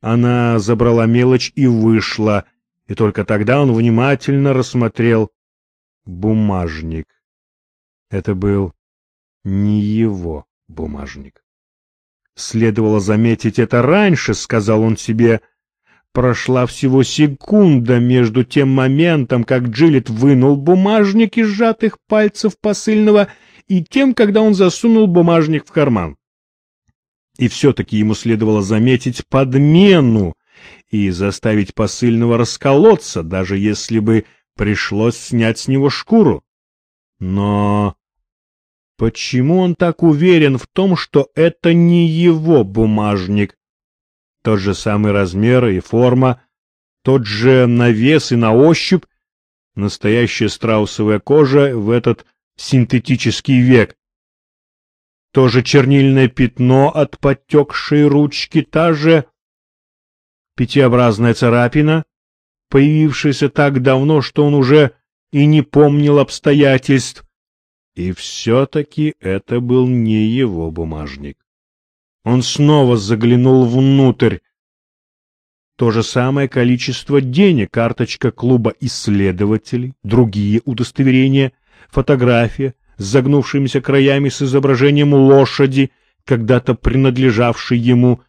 Она забрала мелочь и вышла, и только тогда он внимательно рассмотрел бумажник. Это был не его бумажник. Следовало заметить это раньше, сказал он себе. Прошла всего секунда между тем моментом, как Джилет вынул бумажник из сжатых пальцев посыльного, и тем, когда он засунул бумажник в карман. И все-таки ему следовало заметить подмену и заставить посыльного расколоться, даже если бы пришлось снять с него шкуру. Но почему он так уверен в том, что это не его бумажник? Тот же самый размер и форма, тот же навес и на ощупь, настоящая страусовая кожа в этот синтетический век. То же чернильное пятно от потекшей ручки, та же пятиобразная царапина, появившаяся так давно, что он уже и не помнил обстоятельств. И все-таки это был не его бумажник. Он снова заглянул внутрь. То же самое количество денег, карточка клуба исследователей, другие удостоверения, фотография с загнувшимися краями с изображением лошади, когда-то принадлежавшей ему.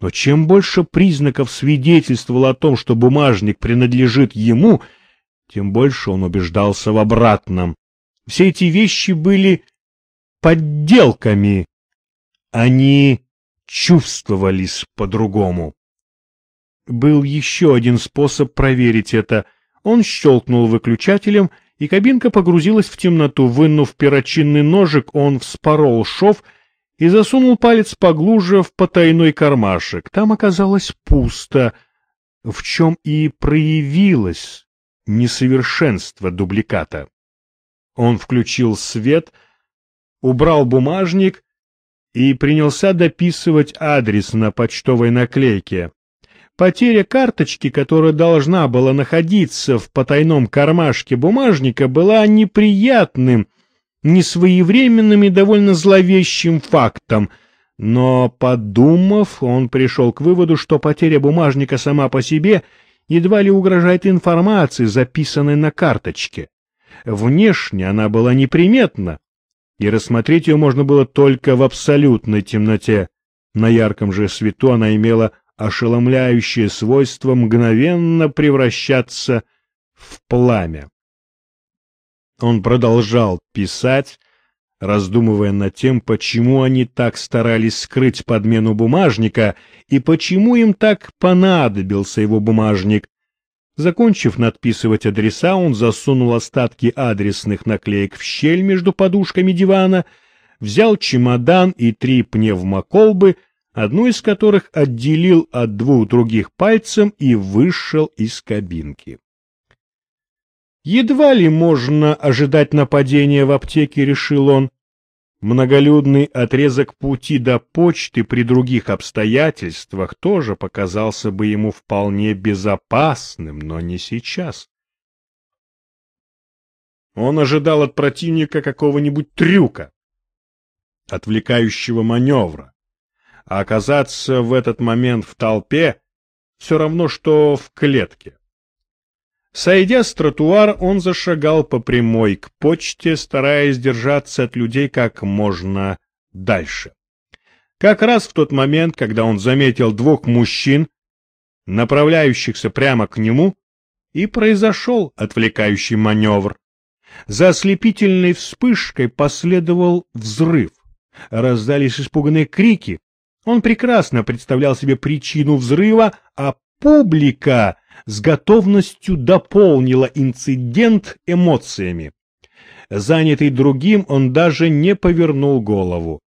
Но чем больше признаков свидетельствовало о том, что бумажник принадлежит ему, тем больше он убеждался в обратном. Все эти вещи были подделками. Они чувствовались по-другому. Был еще один способ проверить это. Он щелкнул выключателем, и кабинка погрузилась в темноту. Вынув перочинный ножик, он вспорол шов и засунул палец поглубже в потайной кармашек. Там оказалось пусто, в чем и проявилось несовершенство дубликата. Он включил свет, убрал бумажник и принялся дописывать адрес на почтовой наклейке. Потеря карточки, которая должна была находиться в потайном кармашке бумажника, была неприятным, несвоевременным и довольно зловещим фактом, но, подумав, он пришел к выводу, что потеря бумажника сама по себе едва ли угрожает информации, записанной на карточке. Внешне она была неприметна, и рассмотреть ее можно было только в абсолютной темноте. На ярком же свету она имела ошеломляющее свойство мгновенно превращаться в пламя. Он продолжал писать, раздумывая над тем, почему они так старались скрыть подмену бумажника и почему им так понадобился его бумажник. Закончив надписывать адреса, он засунул остатки адресных наклеек в щель между подушками дивана, взял чемодан и три пневмоколбы, одну из которых отделил от двух других пальцем и вышел из кабинки. Едва ли можно ожидать нападения в аптеке, решил он. Многолюдный отрезок пути до почты при других обстоятельствах тоже показался бы ему вполне безопасным, но не сейчас. Он ожидал от противника какого-нибудь трюка, отвлекающего маневра, а оказаться в этот момент в толпе все равно, что в клетке. Сойдя с тротуара, он зашагал по прямой к почте, стараясь держаться от людей как можно дальше. Как раз в тот момент, когда он заметил двух мужчин, направляющихся прямо к нему, и произошел отвлекающий маневр. За ослепительной вспышкой последовал взрыв. Раздались испуганные крики. Он прекрасно представлял себе причину взрыва, а публика с готовностью дополнила инцидент эмоциями. Занятый другим, он даже не повернул голову.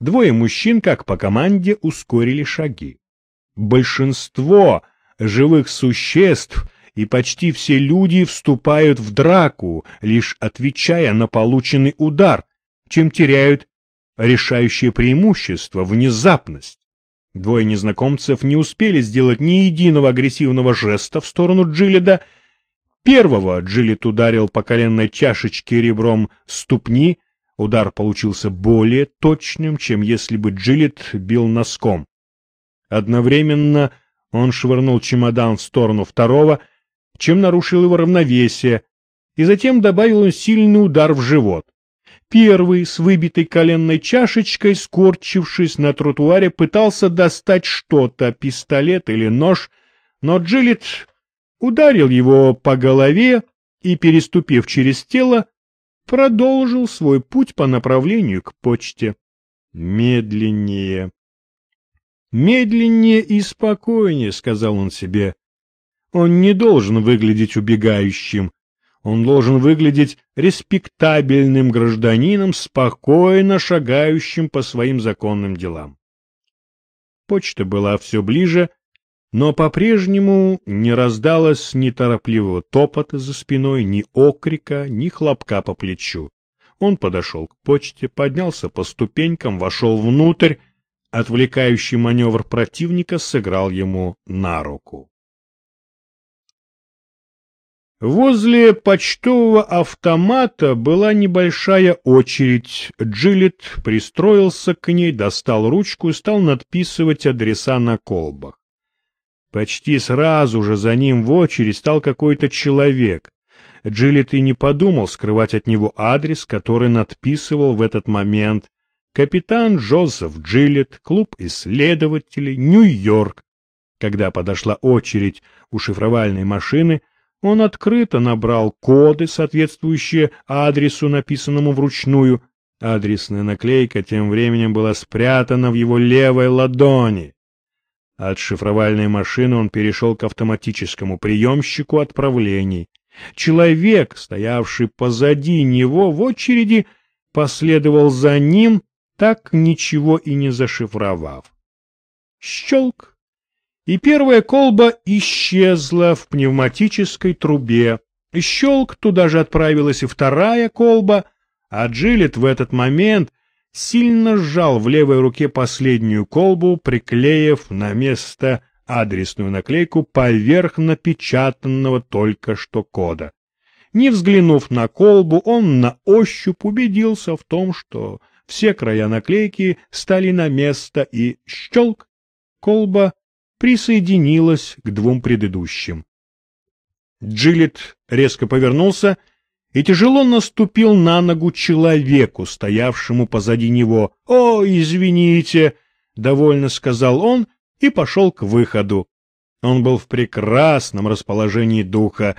Двое мужчин, как по команде, ускорили шаги. Большинство живых существ и почти все люди вступают в драку, лишь отвечая на полученный удар, чем теряют решающее преимущество, внезапность. Двое незнакомцев не успели сделать ни единого агрессивного жеста в сторону Джиледа. Первого Джилет ударил по коленной чашечке ребром ступни. Удар получился более точным, чем если бы Джилет бил носком. Одновременно Он швырнул чемодан в сторону второго, чем нарушил его равновесие, и затем добавил сильный удар в живот. Первый, с выбитой коленной чашечкой, скорчившись на тротуаре, пытался достать что-то, пистолет или нож, но Джилет ударил его по голове и, переступив через тело, продолжил свой путь по направлению к почте. Медленнее. Медленнее и спокойнее, — сказал он себе. Он не должен выглядеть убегающим. Он должен выглядеть респектабельным гражданином, спокойно шагающим по своим законным делам. Почта была все ближе, но по-прежнему не раздалось ни торопливого топота за спиной, ни окрика, ни хлопка по плечу. Он подошел к почте, поднялся по ступенькам, вошел внутрь, отвлекающий маневр противника сыграл ему на руку. Возле почтового автомата была небольшая очередь. Джилет пристроился к ней, достал ручку и стал надписывать адреса на колбах. Почти сразу же за ним в очередь стал какой-то человек. Джилет и не подумал скрывать от него адрес, который надписывал в этот момент капитан Джозеф Джилет, клуб исследователей, Нью-Йорк. Когда подошла очередь у шифровальной машины, он открыто набрал коды, соответствующие адресу, написанному вручную. Адресная наклейка тем временем была спрятана в его левой ладони. От шифровальной машины он перешел к автоматическому приемщику отправлений. Человек, стоявший позади него в очереди, последовал за ним, так ничего и не зашифровав. Щелк! И первая колба исчезла в пневматической трубе. Щелк, туда же отправилась и вторая колба, а Джилет в этот момент сильно сжал в левой руке последнюю колбу, приклеив на место адресную наклейку поверх напечатанного только что кода. Не взглянув на колбу, он на ощупь убедился в том, что все края наклейки стали на место, и щелк, колба присоединилась к двум предыдущим. Джилет резко повернулся и тяжело наступил на ногу человеку, стоявшему позади него. «О, извините!» — довольно сказал он и пошел к выходу. Он был в прекрасном расположении духа,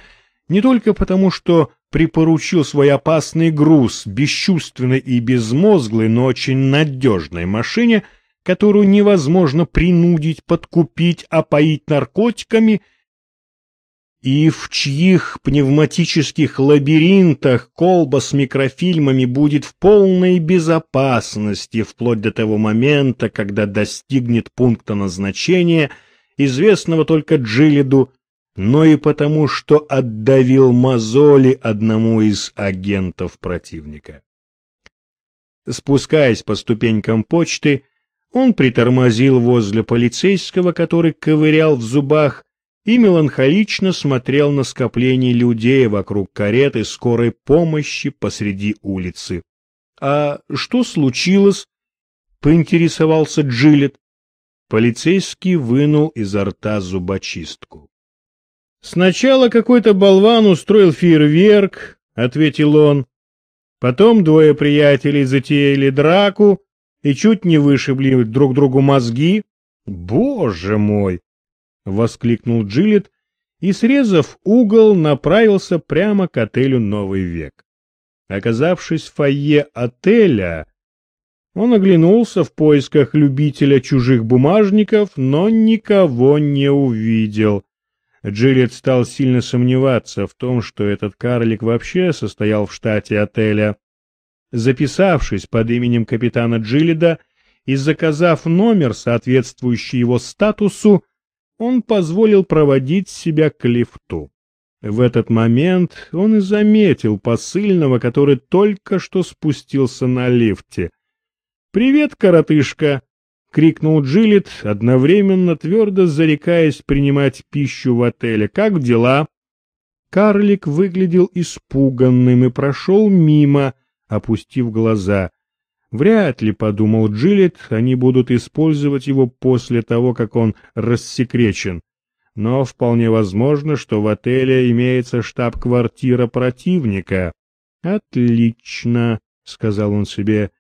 не только потому, что припоручил свой опасный груз бесчувственной и безмозглой, но очень надежной машине, которую невозможно принудить, подкупить, опоить наркотиками, и в чьих пневматических лабиринтах колба с микрофильмами будет в полной безопасности вплоть до того момента, когда достигнет пункта назначения, известного только Джилиду, но и потому, что отдавил мозоли одному из агентов противника. Спускаясь по ступенькам почты, он притормозил возле полицейского, который ковырял в зубах, и меланхолично смотрел на скопление людей вокруг кареты скорой помощи посреди улицы. — А что случилось? — поинтересовался Джилет. Полицейский вынул изо рта зубочистку. Сначала какой-то болван устроил фейерверк, — ответил он. Потом двое приятелей затеяли драку и чуть не вышибли друг другу мозги. «Боже мой!» — воскликнул Джилет и, срезав угол, направился прямо к отелю «Новый век». Оказавшись в фойе отеля, он оглянулся в поисках любителя чужих бумажников, но никого не увидел. Джилет стал сильно сомневаться в том, что этот карлик вообще состоял в штате отеля. Записавшись под именем капитана Джиледа и заказав номер, соответствующий его статусу, он позволил проводить себя к лифту. В этот момент он и заметил посыльного, который только что спустился на лифте. «Привет, коротышка!» — крикнул Джилет, одновременно твердо зарекаясь принимать пищу в отеле. «Как дела?» Карлик выглядел испуганным и прошел мимо, опустив глаза. Вряд ли, подумал Джилет, они будут использовать его после того, как он рассекречен. Но вполне возможно, что в отеле имеется штаб-квартира противника. Отлично, сказал он себе.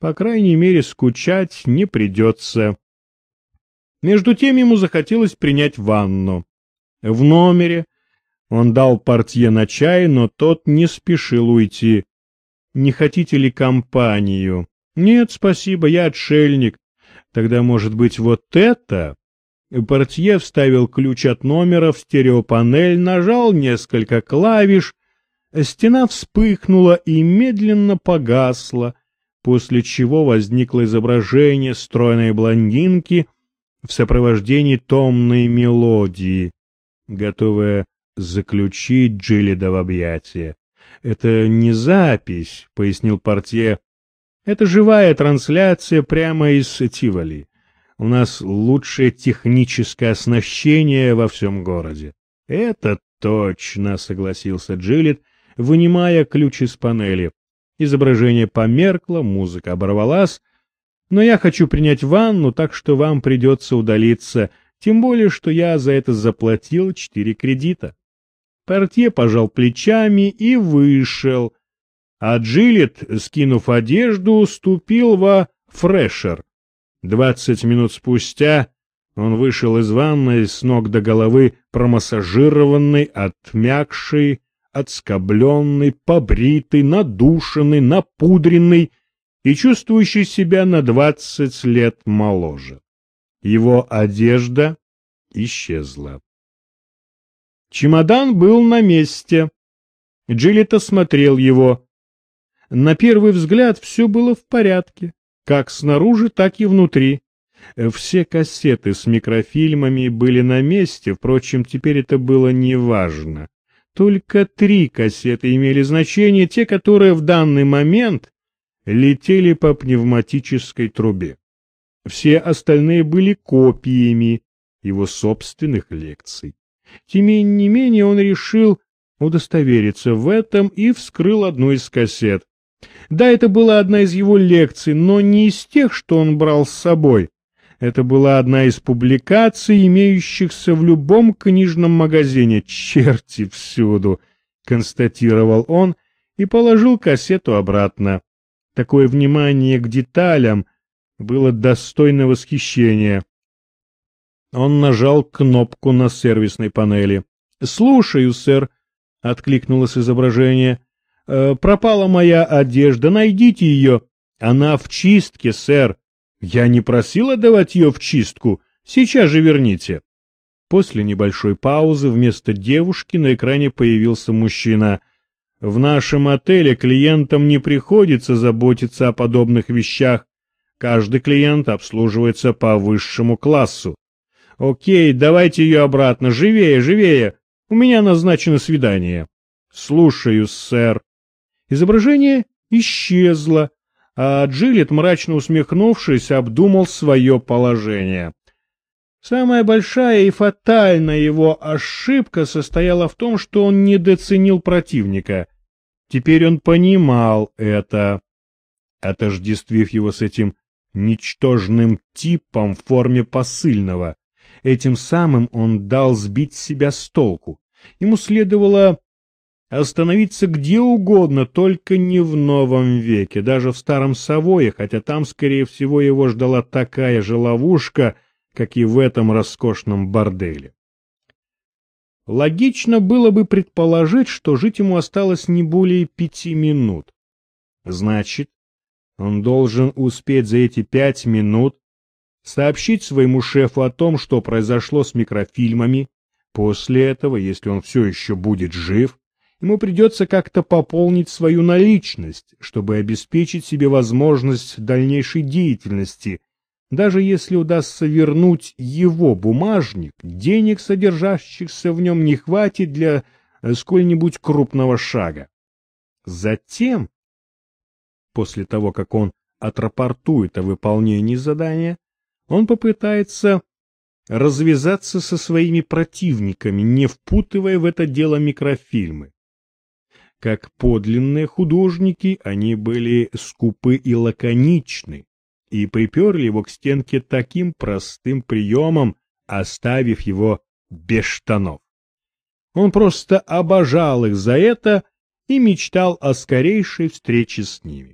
По крайней мере, скучать не придется. Между тем ему захотелось принять ванну. В номере он дал портье на чай, но тот не спешил уйти. Не хотите ли компанию? Нет, спасибо, я отшельник. Тогда, может быть, вот это? Портье вставил ключ от номера в стереопанель, нажал несколько клавиш, стена вспыхнула и медленно погасла, после чего возникло изображение стройной блондинки в сопровождении томной мелодии, готовая заключить Джилида в объятия. Это не запись, — пояснил портье. Это живая трансляция прямо из Тиволи. У нас лучшее техническое оснащение во всем городе. Это точно, — согласился Джилет, вынимая ключ из панели. Изображение померкло, музыка оборвалась, но я хочу принять ванну, так что вам придется удалиться, тем более, что я за это заплатил четыре кредита. Портье пожал плечами и вышел, а Джилет, скинув одежду, ступил во фрешер. Двадцать минут спустя он вышел из ванной с ног до головы промассажированный, отмякший, отскобленный, побритый, надушенный, напудренный и чувствующий себя на двадцать лет моложе. Его одежда исчезла. Чемодан был на месте. Джилет осмотрел его. На первый взгляд все было в порядке, как снаружи, так и внутри. Все кассеты с микрофильмами были на месте, впрочем, теперь это было неважно. Только три кассеты имели значение, те, которые в данный момент летели по пневматической трубе. Все остальные были копиями его собственных лекций. Тем не менее он решил удостовериться в этом и вскрыл одну из кассет. Да, это была одна из его лекций, но не из тех, что он брал с собой. Это была одна из публикаций, имеющихся в любом книжном магазине. Черти всюду, констатировал он и положил кассету обратно. Такое внимание к деталям было достойно восхищения. Он нажал кнопку на сервисной панели. «Слушаю, сэр», — откликнулось изображение. «Э, «Пропала моя одежда, найдите ее». «Она в чистке, сэр». «Я не просила давать ее в чистку. Сейчас же верните». После небольшой паузы вместо девушки на экране появился мужчина. «В нашем отеле клиентам не приходится заботиться о подобных вещах. Каждый клиент обслуживается по высшему классу. Окей, давайте ее обратно, живее, живее. У меня назначено свидание. Слушаю, сэр. Изображение исчезло, а Джилет, мрачно усмехнувшись, обдумал свое положение. Самая большая и фатальная его ошибка состояла в том, что он недооценил противника. Теперь он понимал это. Отождествив его с этим ничтожным типом в форме посыльного, Этим самым он дал сбить себя с толку. Ему следовало остановиться где угодно, только не в новом веке, даже в старом Савое, хотя там, скорее всего, его ждала такая же ловушка, как и в этом роскошном борделе. Логично было бы предположить, что жить ему осталось не более пяти минут. Значит, он должен успеть за эти пять минут сообщить своему шефу о том, что произошло с микрофильмами. После этого, если он все еще будет жив, ему придется как-то пополнить свою наличность, чтобы обеспечить себе возможность дальнейшей деятельности. Даже если удастся вернуть его бумажник, денег, содержащихся в нем, не хватит для сколь-нибудь крупного шага. Затем, после того, как он отрапортует о выполнении задания, он попытается развязаться со своими противниками, не впутывая в это дело микрофильмы. как подлинные художники, они были скупы и лаконичны, и приперли его к стенке таким простым приемом, оставив его без штанов. Он просто обожал их за это и мечтал о скорейшей встрече с ними.